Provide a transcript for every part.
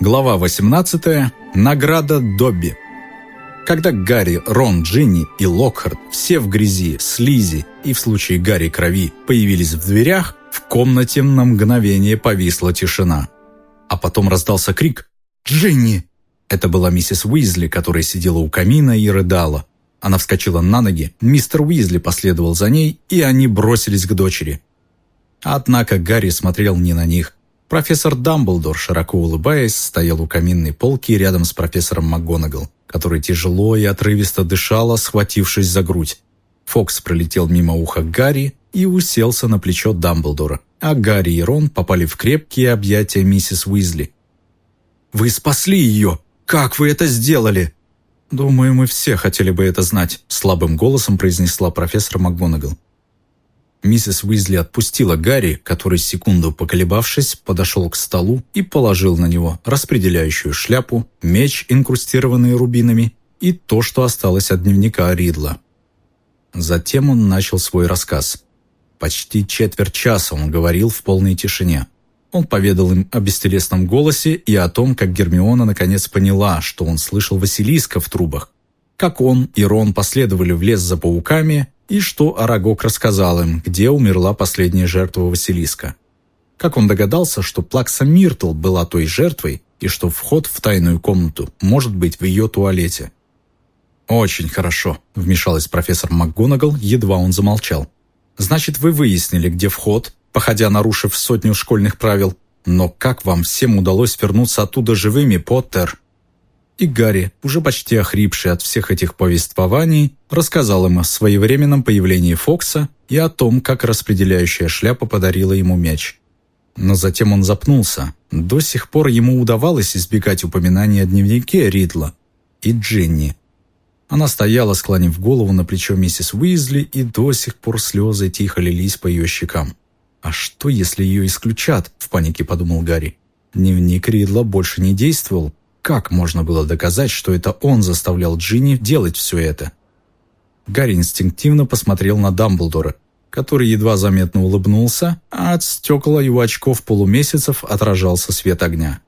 Глава 18. Награда Добби. Когда Гарри, Рон, Джинни и Локхарт, все в грязи, слизи и в случае Гарри крови, появились в дверях, в комнате на мгновение повисла тишина. А потом раздался крик «Джинни!». Это была миссис Уизли, которая сидела у камина и рыдала. Она вскочила на ноги, мистер Уизли последовал за ней, и они бросились к дочери. Однако Гарри смотрел не на них. Профессор Дамблдор, широко улыбаясь, стоял у каминной полки рядом с профессором МакГонагал, который тяжело и отрывисто дышала, схватившись за грудь. Фокс пролетел мимо уха Гарри и уселся на плечо Дамблдора, а Гарри и Рон попали в крепкие объятия миссис Уизли. «Вы спасли ее! Как вы это сделали?» «Думаю, мы все хотели бы это знать», – слабым голосом произнесла профессор МакГонагал. Миссис Уизли отпустила Гарри, который, секунду поколебавшись, подошел к столу и положил на него распределяющую шляпу, меч, инкрустированный рубинами, и то, что осталось от дневника Ридла. Затем он начал свой рассказ. Почти четверть часа он говорил в полной тишине. Он поведал им о бестелесном голосе и о том, как Гермиона наконец поняла, что он слышал Василиска в трубах. Как он и Рон последовали в лес за пауками, и что Арагог рассказал им, где умерла последняя жертва Василиска. Как он догадался, что Плакса Миртл была той жертвой, и что вход в тайную комнату может быть в ее туалете. «Очень хорошо», — вмешалась профессор МакГонагал, едва он замолчал. «Значит, вы выяснили, где вход, походя нарушив сотню школьных правил. Но как вам всем удалось вернуться оттуда живыми, Поттер?» И Гарри, уже почти охрипший от всех этих повествований, рассказал им о своевременном появлении Фокса и о том, как распределяющая шляпа подарила ему мяч. Но затем он запнулся. До сих пор ему удавалось избегать упоминания о дневнике Ридла и Дженни. Она стояла, склонив голову на плечо миссис Уизли, и до сих пор слезы тихо лились по ее щекам. «А что, если ее исключат?» – в панике подумал Гарри. Дневник Ридла больше не действовал, как можно было доказать, что это он заставлял Джинни делать все это? Гарри инстинктивно посмотрел на Дамблдора, который едва заметно улыбнулся, а от стекла его очков полумесяцев отражался свет огня.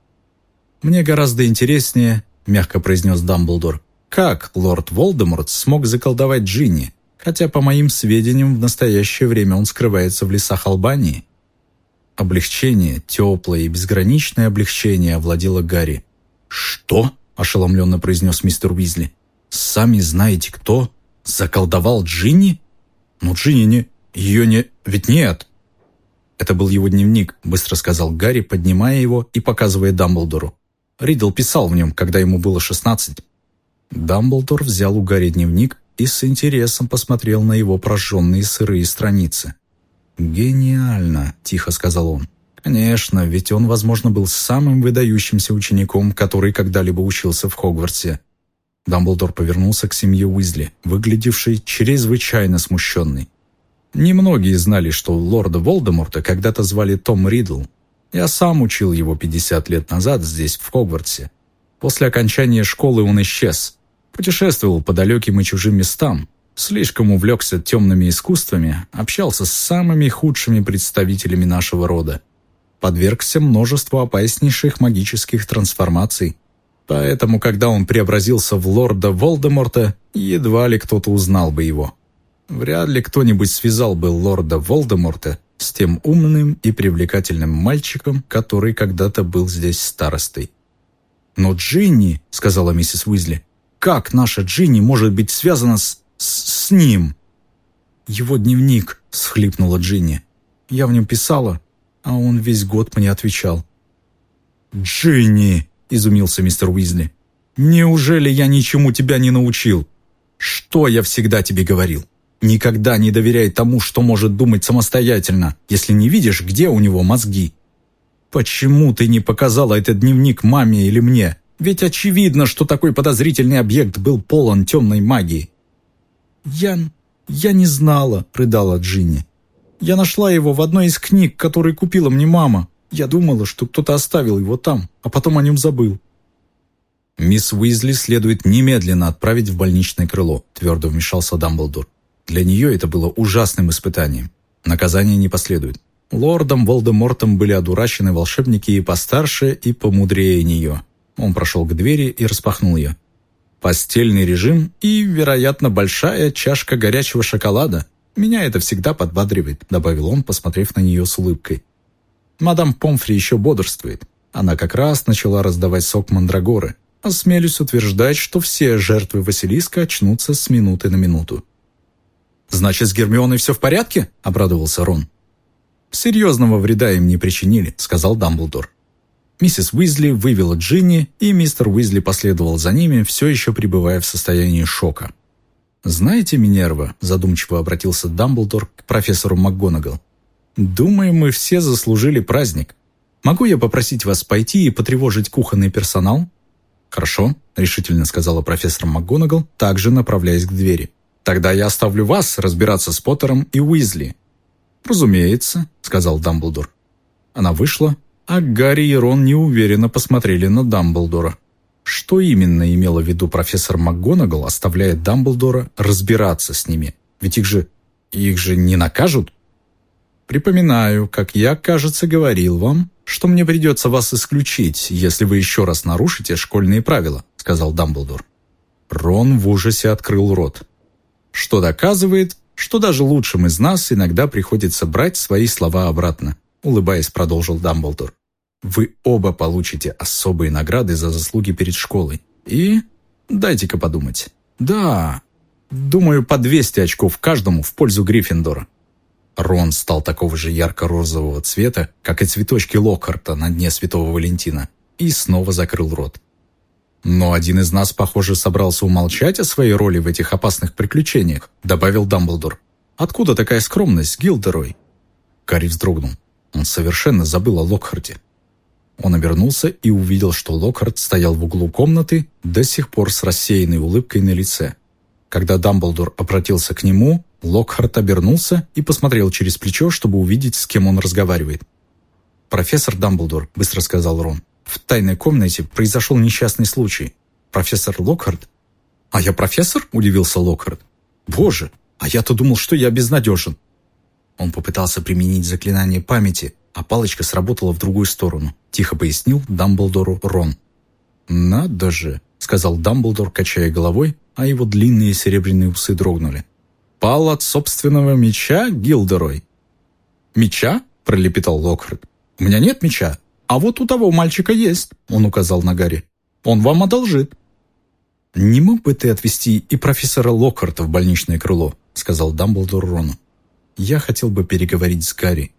«Мне гораздо интереснее», — мягко произнес Дамблдор, «как лорд Волдеморт смог заколдовать Джинни, хотя, по моим сведениям, в настоящее время он скрывается в лесах Албании». Облегчение, теплое и безграничное облегчение овладело Гарри. «Что?» – ошеломленно произнес мистер Уизли. «Сами знаете, кто? Заколдовал Джинни?» «Ну, Джинни не... Ее не... Ведь нет!» «Это был его дневник», – быстро сказал Гарри, поднимая его и показывая Дамблдору. Ридл писал в нем, когда ему было шестнадцать. Дамблдор взял у Гарри дневник и с интересом посмотрел на его прожженные сырые страницы. «Гениально», – тихо сказал он. Конечно, ведь он, возможно, был самым выдающимся учеником, который когда-либо учился в Хогвартсе. Дамблдор повернулся к семье Уизли, выглядевшей чрезвычайно смущенной. Немногие знали, что лорда Волдеморта когда-то звали Том Ридл. Я сам учил его 50 лет назад здесь, в Хогвартсе. После окончания школы он исчез. Путешествовал по далеким и чужим местам. Слишком увлекся темными искусствами, общался с самыми худшими представителями нашего рода подвергся множеству опаснейших магических трансформаций. Поэтому, когда он преобразился в лорда Волдеморта, едва ли кто-то узнал бы его. Вряд ли кто-нибудь связал бы лорда Волдеморта с тем умным и привлекательным мальчиком, который когда-то был здесь старостой. «Но Джинни», — сказала миссис Уизли, — «как наша Джинни может быть связана с... с, с ним?» «Его дневник», — схлипнула Джинни. «Я в нем писала, а он весь год мне отвечал. «Джинни!» – изумился мистер Уизли. «Неужели я ничему тебя не научил? Что я всегда тебе говорил? Никогда не доверяй тому, что может думать самостоятельно, если не видишь, где у него мозги. Почему ты не показала этот дневник маме или мне? Ведь очевидно, что такой подозрительный объект был полон темной магии». «Я... я не знала», – рыдала Джинни. Я нашла его в одной из книг, которые купила мне мама. Я думала, что кто-то оставил его там, а потом о нем забыл». «Мисс Уизли следует немедленно отправить в больничное крыло», твердо вмешался Дамблдор. «Для нее это было ужасным испытанием. Наказание не последует. Лордом Волдемортом были одурачены волшебники и постарше, и помудрее нее. Он прошел к двери и распахнул ее. Постельный режим и, вероятно, большая чашка горячего шоколада. Меня это всегда подбадривает», — добавил он, посмотрев на нее с улыбкой. «Мадам Помфри еще бодрствует. Она как раз начала раздавать сок мандрагоры. Осмелюсь утверждать, что все жертвы Василиска очнутся с минуты на минуту». «Значит, с Гермионой все в порядке?» — обрадовался Рон. «Серьезного вреда им не причинили», — сказал Дамблдор. Миссис Уизли вывела Джинни, и мистер Уизли последовал за ними, все еще пребывая в состоянии шока. «Знаете, Минерва», — задумчиво обратился Дамблдор к профессору МакГонагал, «думаю, мы все заслужили праздник. Могу я попросить вас пойти и потревожить кухонный персонал?» «Хорошо», — решительно сказала профессор МакГонагал, также направляясь к двери. «Тогда я оставлю вас разбираться с Поттером и Уизли». «Разумеется», — сказал Дамблдор. Она вышла, а Гарри и Рон неуверенно посмотрели на Дамблдора. Что именно имела в виду профессор МакГонагал, оставляя Дамблдора разбираться с ними? Ведь их же... их же не накажут? Припоминаю, как я, кажется, говорил вам, что мне придется вас исключить, если вы еще раз нарушите школьные правила», — сказал Дамблдор. Рон в ужасе открыл рот. Что доказывает, что даже лучшим из нас иногда приходится брать свои слова обратно, улыбаясь, продолжил Дамблдор. Вы оба получите особые награды за заслуги перед школой. И дайте-ка подумать. Да, думаю, по 200 очков каждому в пользу Гриффиндора. Рон стал такого же ярко-розового цвета, как и цветочки Локхарта на дне Святого Валентина, и снова закрыл рот. «Но один из нас, похоже, собрался умолчать о своей роли в этих опасных приключениях», добавил Дамблдор. «Откуда такая скромность, Гилдерой?» Гарри вздрогнул. Он совершенно забыл о Локхарте. Он обернулся и увидел, что Локхарт стоял в углу комнаты, до сих пор с рассеянной улыбкой на лице. Когда Дамблдор обратился к нему, Локхарт обернулся и посмотрел через плечо, чтобы увидеть, с кем он разговаривает. «Профессор Дамблдор», — быстро сказал Рон, — «в тайной комнате произошел несчастный случай. Профессор Локхарт?» «А я профессор?» — удивился Локхарт. «Боже, а я-то думал, что я безнадежен». Он попытался применить заклинание памяти, а палочка сработала в другую сторону», — тихо пояснил Дамблдору Рон. «Надо же», — сказал Дамблдор, качая головой, а его длинные серебряные усы дрогнули. «Пал от собственного меча, Гилдерой?» «Меча?» — пролепетал Локхард. «У меня нет меча, а вот у того мальчика есть», — он указал на Гарри. «Он вам одолжит». «Не мог бы ты отвезти и профессора Локхарта в больничное крыло?» — сказал Дамблдор Рону. «Я хотел бы переговорить с Гарри.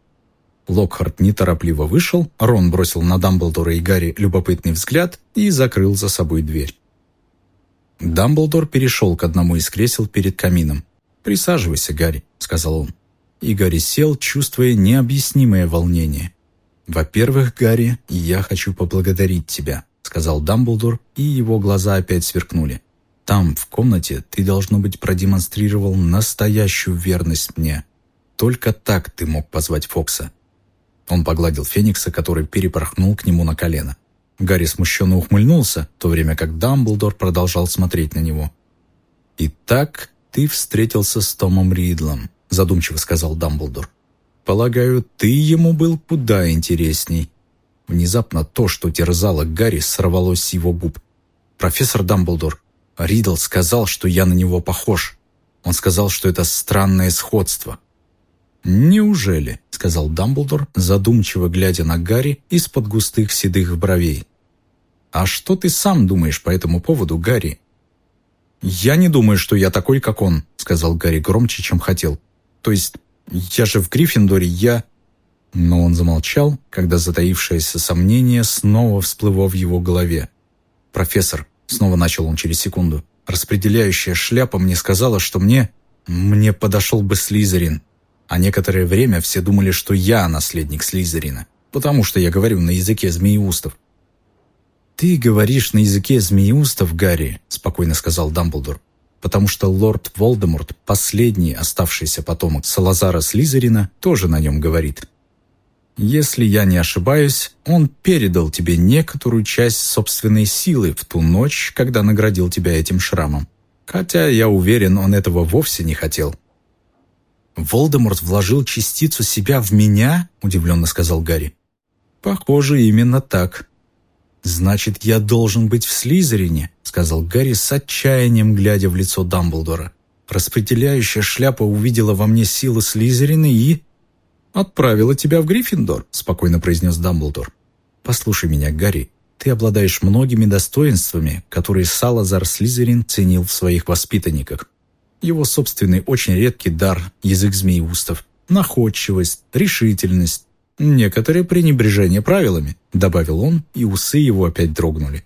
Локхарт неторопливо вышел, Рон бросил на Дамблдора и Гарри любопытный взгляд и закрыл за собой дверь. Дамблдор перешел к одному из кресел перед камином. «Присаживайся, Гарри», — сказал он. И Гарри сел, чувствуя необъяснимое волнение. «Во-первых, Гарри, я хочу поблагодарить тебя», — сказал Дамблдор, и его глаза опять сверкнули. «Там, в комнате, ты, должно быть, продемонстрировал настоящую верность мне. Только так ты мог позвать Фокса. Он погладил Феникса, который перепорхнул к нему на колено. Гарри смущенно ухмыльнулся, в то время как Дамблдор продолжал смотреть на него. «Итак, ты встретился с Томом Ридлом», — задумчиво сказал Дамблдор. «Полагаю, ты ему был куда интересней». Внезапно то, что терзало Гарри, сорвалось с его губ. «Профессор Дамблдор, Ридл сказал, что я на него похож. Он сказал, что это странное сходство. «Неужели?» — сказал Дамблдор, задумчиво глядя на Гарри из-под густых седых бровей. «А что ты сам думаешь по этому поводу, Гарри?» «Я не думаю, что я такой, как он», — сказал Гарри громче, чем хотел. «То есть, я же в Гриффиндоре, я...» Но он замолчал, когда затаившееся сомнение снова всплыло в его голове. «Профессор», — снова начал он через секунду, «распределяющая шляпа мне сказала, что мне... мне подошел бы Слизерин а некоторое время все думали, что я наследник Слизерина, потому что я говорю на языке змееустов. «Ты говоришь на языке змееустов, Гарри», — спокойно сказал Дамблдор, «потому что лорд Волдеморт, последний оставшийся потомок Салазара Слизерина, тоже на нем говорит. Если я не ошибаюсь, он передал тебе некоторую часть собственной силы в ту ночь, когда наградил тебя этим шрамом. Хотя, я уверен, он этого вовсе не хотел. Волдеморт вложил частицу себя в меня?» – удивленно сказал Гарри. «Похоже, именно так». «Значит, я должен быть в Слизерине», – сказал Гарри с отчаянием, глядя в лицо Дамблдора. Распределяющая шляпа увидела во мне силы Слизерина и... «Отправила тебя в Гриффиндор», — спокойно произнес Дамблдор. «Послушай меня, Гарри, ты обладаешь многими достоинствами, которые Салазар Слизерин ценил в своих воспитанниках. Его собственный очень редкий дар, язык змеи-устов, находчивость, решительность, некоторое пренебрежение правилами», — добавил он, и усы его опять дрогнули.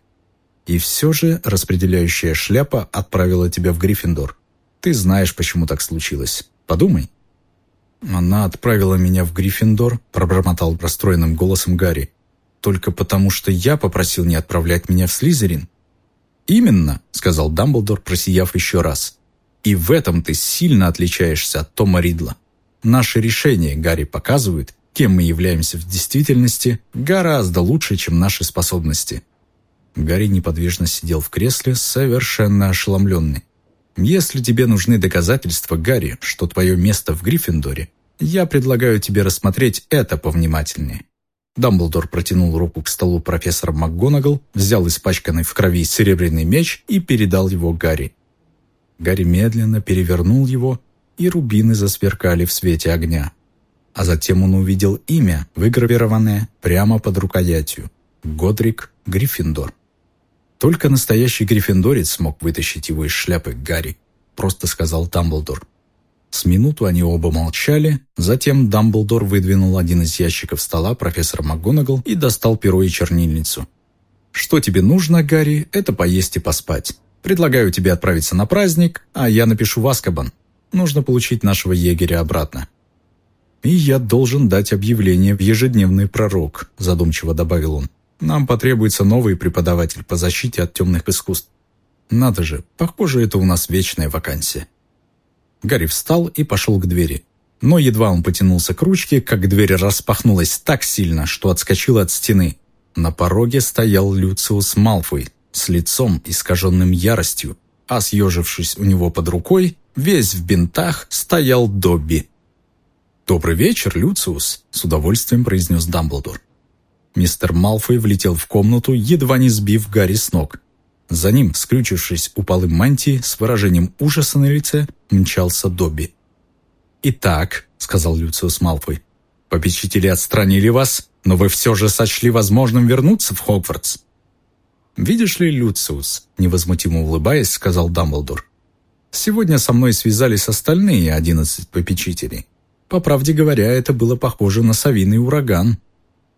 «И все же распределяющая шляпа отправила тебя в Гриффиндор. Ты знаешь, почему так случилось. Подумай». «Она отправила меня в Гриффиндор», — пробормотал расстроенным голосом Гарри. «Только потому, что я попросил не отправлять меня в Слизерин». «Именно», — сказал Дамблдор, просияв еще раз. «И в этом ты сильно отличаешься от Тома Ридла. Наши решения, Гарри, показывают, кем мы являемся в действительности, гораздо лучше, чем наши способности». Гарри неподвижно сидел в кресле, совершенно ошеломленный. Если тебе нужны доказательства, Гарри, что твое место в Гриффиндоре, я предлагаю тебе рассмотреть это повнимательнее». Дамблдор протянул руку к столу профессора МакГонагал, взял испачканный в крови серебряный меч и передал его Гарри. Гарри медленно перевернул его, и рубины засверкали в свете огня. А затем он увидел имя, выгравированное прямо под рукоятью – Годрик Гриффиндор. Только настоящий гриффиндорец смог вытащить его из шляпы Гарри, просто сказал Дамблдор. С минуту они оба молчали, затем Дамблдор выдвинул один из ящиков стола профессора МакГонагал и достал перо и чернильницу. «Что тебе нужно, Гарри, это поесть и поспать. Предлагаю тебе отправиться на праздник, а я напишу в Аскабан. Нужно получить нашего егеря обратно». «И я должен дать объявление в ежедневный пророк», задумчиво добавил он. Нам потребуется новый преподаватель по защите от темных искусств. Надо же, похоже, это у нас вечная вакансия. Гарри встал и пошел к двери. Но едва он потянулся к ручке, как дверь распахнулась так сильно, что отскочила от стены. На пороге стоял Люциус Малфой с лицом, искаженным яростью, а съежившись у него под рукой, весь в бинтах, стоял Добби. «Добрый вечер, Люциус», — с удовольствием произнес Дамблдор. Мистер Малфой влетел в комнату, едва не сбив Гарри с ног. За ним, скрючившись у полы мантии, с выражением ужаса на лице, мчался Добби. «Итак», — сказал Люциус Малфой, — «попечители отстранили вас, но вы все же сочли возможным вернуться в Хогвартс». «Видишь ли, Люциус», — невозмутимо улыбаясь, сказал Дамблдор, «сегодня со мной связались остальные одиннадцать попечителей. По правде говоря, это было похоже на совиный ураган.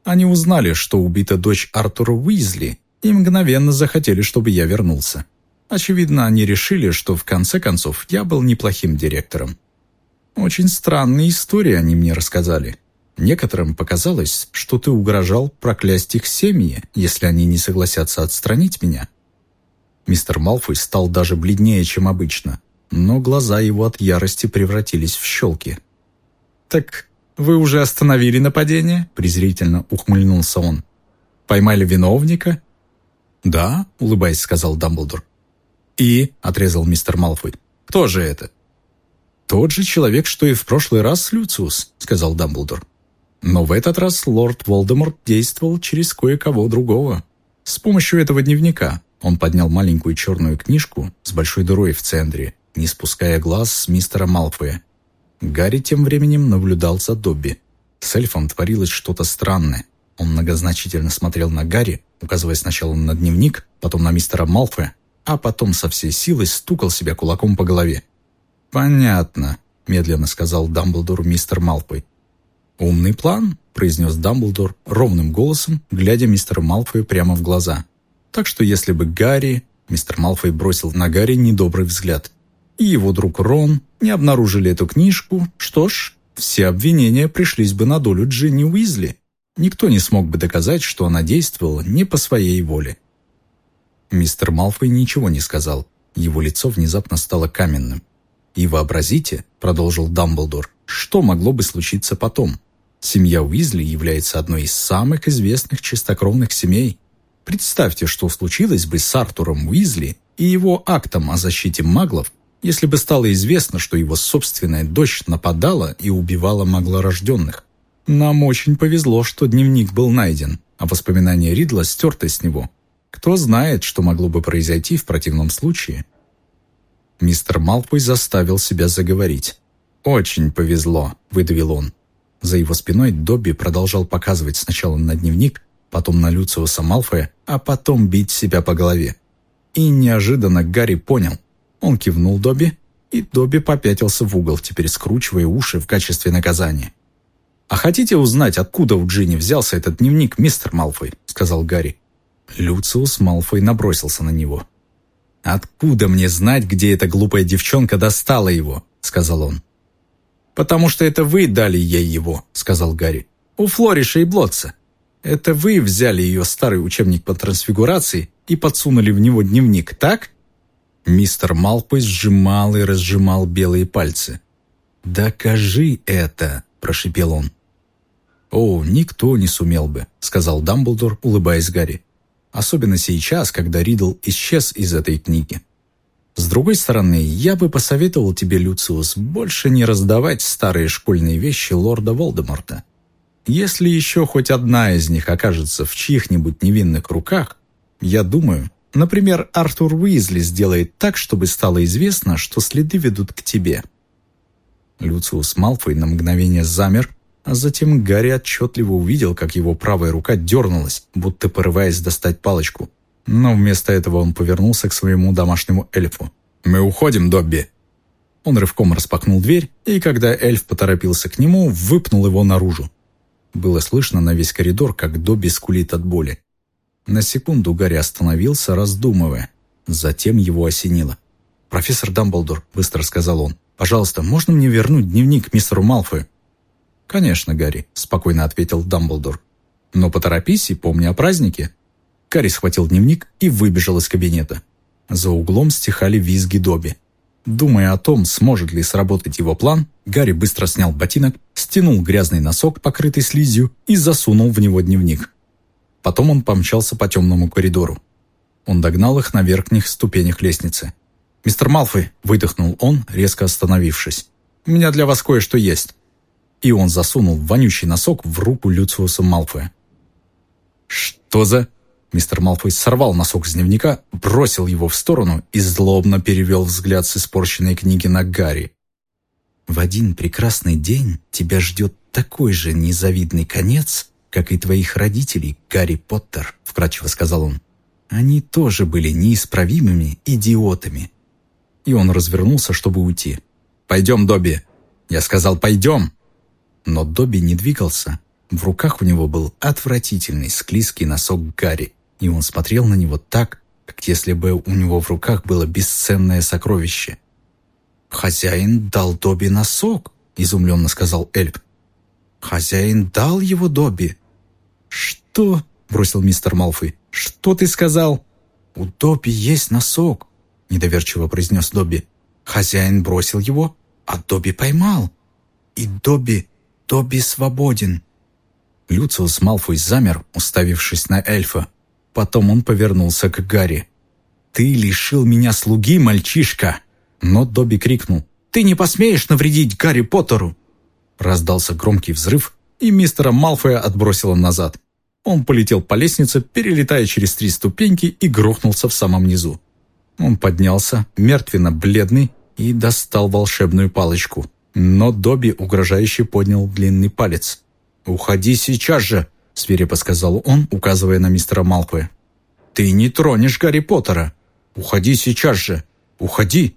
Они узнали, что убита дочь Артура Уизли, и мгновенно захотели, чтобы я вернулся. Очевидно, они решили, что в конце концов я был неплохим директором. Очень странные истории они мне рассказали. Некоторым показалось, что ты угрожал проклясть их семьи, если они не согласятся отстранить меня. Мистер Малфой стал даже бледнее, чем обычно, но глаза его от ярости превратились в щелки. «Так «Вы уже остановили нападение?» – презрительно ухмыльнулся он. «Поймали виновника?» «Да», – улыбаясь, сказал Дамблдор. «И?» – отрезал мистер Малфой. «Кто же это?» «Тот же человек, что и в прошлый раз, Люциус», – сказал Дамблдор. Но в этот раз лорд Волдеморт действовал через кое-кого другого. С помощью этого дневника он поднял маленькую черную книжку с большой дырой в центре, не спуская глаз с мистера Малфоя, Гарри тем временем наблюдал за Добби. С эльфом творилось что-то странное. Он многозначительно смотрел на Гарри, указывая сначала на дневник, потом на мистера Малфоя, а потом со всей силой стукал себя кулаком по голове. «Понятно», — медленно сказал Дамблдор мистер Малфой. «Умный план», — произнес Дамблдор ровным голосом, глядя мистеру Малфою прямо в глаза. «Так что если бы Гарри...» Мистер Малфой бросил на Гарри недобрый взгляд и его друг Рон не обнаружили эту книжку, что ж, все обвинения пришлись бы на долю Джинни Уизли. Никто не смог бы доказать, что она действовала не по своей воле. Мистер Малфой ничего не сказал. Его лицо внезапно стало каменным. «И вообразите», — продолжил Дамблдор, — «что могло бы случиться потом? Семья Уизли является одной из самых известных чистокровных семей. Представьте, что случилось бы с Артуром Уизли и его актом о защите маглов, если бы стало известно, что его собственная дочь нападала и убивала маглорожденных. Нам очень повезло, что дневник был найден, а воспоминания Ридла стерты с него. Кто знает, что могло бы произойти в противном случае. Мистер Малфой заставил себя заговорить. «Очень повезло», — выдавил он. За его спиной Добби продолжал показывать сначала на дневник, потом на Люциуса Малфоя, а потом бить себя по голове. И неожиданно Гарри понял. Он кивнул Добби, и Добби попятился в угол, теперь скручивая уши в качестве наказания. «А хотите узнать, откуда у Джинни взялся этот дневник, мистер Малфой?» — сказал Гарри. Люциус Малфой набросился на него. «Откуда мне знать, где эта глупая девчонка достала его?» — сказал он. «Потому что это вы дали ей его», — сказал Гарри. «У Флориша и Блотца. Это вы взяли ее старый учебник по трансфигурации и подсунули в него дневник, так?» Мистер Малпой сжимал и разжимал белые пальцы. «Докажи это», — прошипел он. «О, никто не сумел бы», — сказал Дамблдор, улыбаясь Гарри. «Особенно сейчас, когда Ридл исчез из этой книги. С другой стороны, я бы посоветовал тебе, Люциус, больше не раздавать старые школьные вещи лорда Волдеморта. Если еще хоть одна из них окажется в чьих-нибудь невинных руках, я думаю, например, Артур Уизли сделает так, чтобы стало известно, что следы ведут к тебе». Люциус Малфой на мгновение замер, а затем Гарри отчетливо увидел, как его правая рука дернулась, будто порываясь достать палочку. Но вместо этого он повернулся к своему домашнему эльфу. «Мы уходим, Добби!» Он рывком распахнул дверь, и когда эльф поторопился к нему, выпнул его наружу. Было слышно на весь коридор, как Добби скулит от боли. На секунду Гарри остановился, раздумывая. Затем его осенило. «Профессор Дамблдор», — быстро сказал он, — «пожалуйста, можно мне вернуть дневник мистеру Малфою?» «Конечно, Гарри», — спокойно ответил Дамблдор. «Но поторопись и помни о празднике». Гарри схватил дневник и выбежал из кабинета. За углом стихали визги Добби. Думая о том, сможет ли сработать его план, Гарри быстро снял ботинок, стянул грязный носок, покрытый слизью, и засунул в него дневник. Потом он помчался по темному коридору. Он догнал их на верхних ступенях лестницы. «Мистер Малфой!» – выдохнул он, резко остановившись. «У меня для вас кое-что есть». И он засунул вонючий носок в руку Люциуса Малфоя. «Что за...» Мистер Малфой сорвал носок с дневника, бросил его в сторону и злобно перевел взгляд с испорченной книги на Гарри. «В один прекрасный день тебя ждет такой же незавидный конец, как и твоих родителей, Гарри Поттер», — вкратчиво сказал он. «Они тоже были неисправимыми идиотами». И он развернулся, чтобы уйти. «Пойдем, Добби!» Я сказал «пойдем!» Но Добби не двигался. В руках у него был отвратительный склизкий носок Гарри и он смотрел на него так, как если бы у него в руках было бесценное сокровище. «Хозяин дал Добби носок», — изумленно сказал Эльп. «Хозяин дал его Добби». «Что?» — бросил мистер Малфой. «Что ты сказал?» «У Добби есть носок», — недоверчиво произнес Добби. «Хозяин бросил его, а Добби поймал. И Добби, Добби свободен». Люциус Малфой замер, уставившись на эльфа. Потом он повернулся к Гарри. «Ты лишил меня слуги, мальчишка!» Но Добби крикнул. «Ты не посмеешь навредить Гарри Поттеру!» Раздался громкий взрыв, и мистера Малфоя отбросило назад. Он полетел по лестнице, перелетая через три ступеньки и грохнулся в самом низу. Он поднялся, мертвенно-бледный, и достал волшебную палочку. Но Добби угрожающе поднял длинный палец. «Уходи сейчас же!» Свирепо сказал он, указывая на мистера Малфоя. «Ты не тронешь Гарри Поттера! Уходи сейчас же! Уходи!»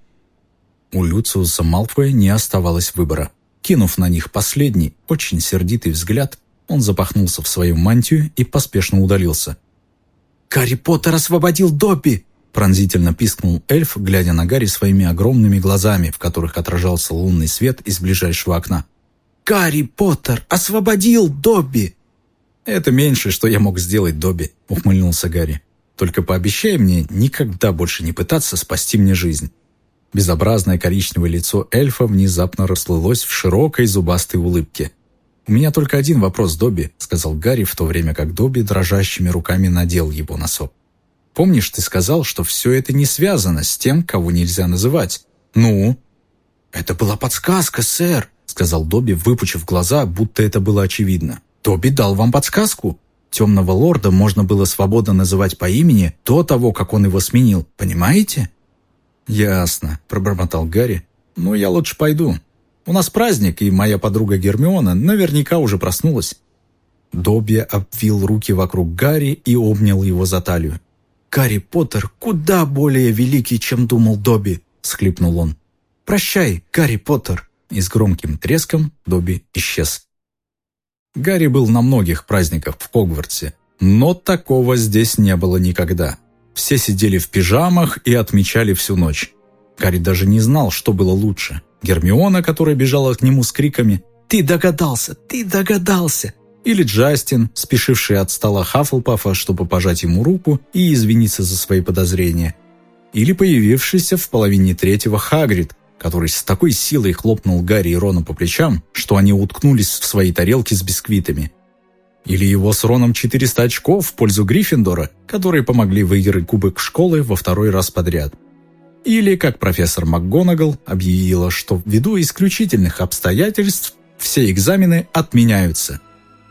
У Люциуса Малфоя не оставалось выбора. Кинув на них последний, очень сердитый взгляд, он запахнулся в свою мантию и поспешно удалился. «Гарри Поттер освободил Добби!» пронзительно пискнул эльф, глядя на Гарри своими огромными глазами, в которых отражался лунный свет из ближайшего окна. «Гарри Поттер освободил Добби!» «Это меньше, что я мог сделать, Добби», — ухмыльнулся Гарри. «Только пообещай мне никогда больше не пытаться спасти мне жизнь». Безобразное коричневое лицо эльфа внезапно расплылось в широкой зубастой улыбке. «У меня только один вопрос, Добби», — сказал Гарри, в то время как Добби дрожащими руками надел его носок. «Помнишь, ты сказал, что все это не связано с тем, кого нельзя называть? «Ну?» «Это была подсказка, сэр», — сказал Добби, выпучив глаза, будто это было очевидно. «Добби дал вам подсказку. Темного лорда можно было свободно называть по имени до того, как он его сменил, понимаете?» «Ясно», — пробормотал Гарри. «Ну, я лучше пойду. У нас праздник, и моя подруга Гермиона наверняка уже проснулась». Добби обвил руки вокруг Гарри и обнял его за талию. «Гарри Поттер куда более великий, чем думал Добби», — схлипнул он. «Прощай, Гарри Поттер!» И с громким треском Добби исчез. Гарри был на многих праздниках в Хогвартсе, но такого здесь не было никогда. Все сидели в пижамах и отмечали всю ночь. Гарри даже не знал, что было лучше. Гермиона, которая бежала к нему с криками «Ты догадался! Ты догадался!» Или Джастин, спешивший от стола Хаффлпафа, чтобы пожать ему руку и извиниться за свои подозрения. Или появившийся в половине третьего Хагрид, который с такой силой хлопнул Гарри и Рону по плечам, что они уткнулись в свои тарелки с бисквитами. Или его с Роном 400 очков в пользу Гриффиндора, которые помогли выиграть кубок школы во второй раз подряд. Или, как профессор МакГонагал объявила, что ввиду исключительных обстоятельств все экзамены отменяются.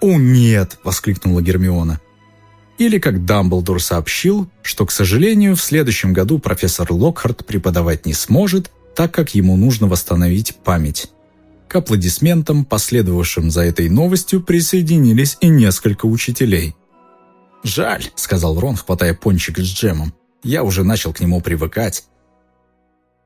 «О, нет!» – воскликнула Гермиона. Или как Дамблдор сообщил, что, к сожалению, в следующем году профессор Локхарт преподавать не сможет, так как ему нужно восстановить память. К аплодисментам, последовавшим за этой новостью, присоединились и несколько учителей. «Жаль», — сказал Рон, хватая пончик с джемом. «Я уже начал к нему привыкать».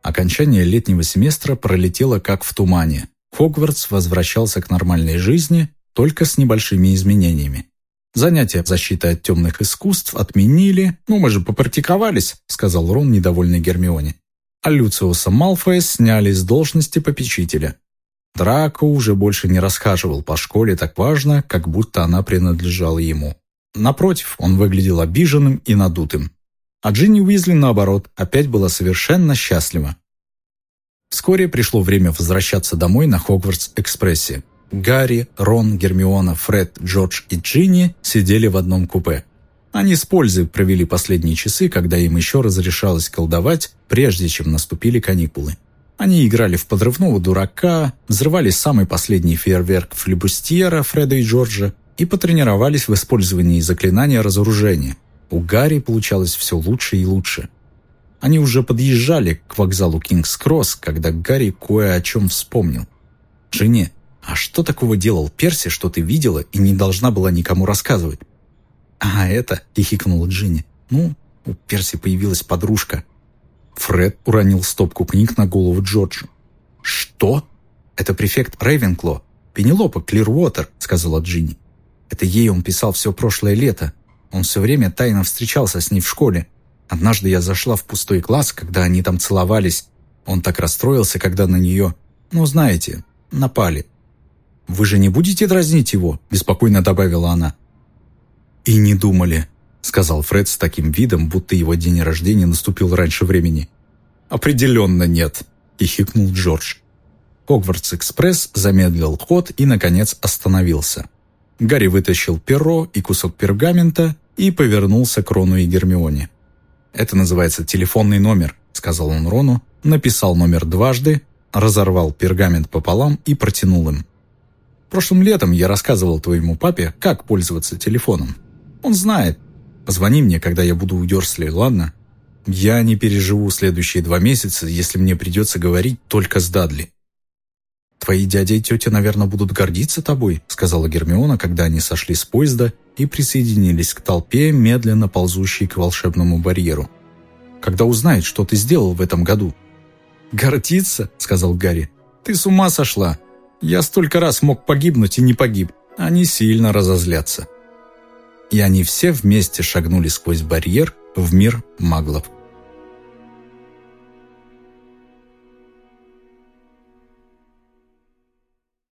Окончание летнего семестра пролетело как в тумане. Хогвартс возвращался к нормальной жизни, только с небольшими изменениями. Занятия защиты от темных искусств отменили. «Ну, мы же попрактиковались», — сказал Рон, недовольный Гермионе. А Люциуса Малфоя сняли с должности попечителя. Драко уже больше не расхаживал по школе так важно, как будто она принадлежала ему. Напротив, он выглядел обиженным и надутым. А Джинни Уизли, наоборот, опять была совершенно счастлива. Вскоре пришло время возвращаться домой на Хогвартс-экспрессе. Гарри, Рон, Гермиона, Фред, Джордж и Джинни сидели в одном купе. Они с пользой провели последние часы, когда им еще разрешалось колдовать, прежде чем наступили каникулы. Они играли в подрывного дурака, взрывали самый последний фейерверк флебустьера Фреда и Джорджа и потренировались в использовании заклинания разоружения – у Гарри получалось все лучше и лучше. Они уже подъезжали к вокзалу Кингс-Кросс, когда Гарри кое о чем вспомнил. «Жене, а что такого делал Перси, что ты видела и не должна была никому рассказывать?» «А это...» — хихикнула Джинни. «Ну, у Перси появилась подружка». Фред уронил стопку книг на голову Джорджу. «Что?» «Это префект Рейвенкло. Пенелопа Клирвотер», — сказала Джинни. «Это ей он писал все прошлое лето. Он все время тайно встречался с ней в школе. Однажды я зашла в пустой класс, когда они там целовались. Он так расстроился, когда на нее, ну, знаете, напали. «Вы же не будете дразнить его?» – беспокойно добавила она. «И не думали», – сказал Фред с таким видом, будто его день рождения наступил раньше времени. «Определенно нет», – и хикнул Джордж. Хогвартс-экспресс замедлил ход и, наконец, остановился. Гарри вытащил перо и кусок пергамента и повернулся к Рону и Гермионе. «Это называется телефонный номер», — сказал он Рону, написал номер дважды, разорвал пергамент пополам и протянул им. «Прошлым летом я рассказывал твоему папе, как пользоваться телефоном. Он знает. Позвони мне, когда я буду у Дёрсли, ладно? Я не переживу следующие два месяца, если мне придется говорить только с Дадли». «Твои дядя и тетя, наверное, будут гордиться тобой», сказала Гермиона, когда они сошли с поезда и присоединились к толпе, медленно ползущей к волшебному барьеру. «Когда узнают, что ты сделал в этом году». «Гордиться?» — сказал Гарри. «Ты с ума сошла! Я столько раз мог погибнуть и не погиб. Они сильно разозлятся». И они все вместе шагнули сквозь барьер в мир маглов.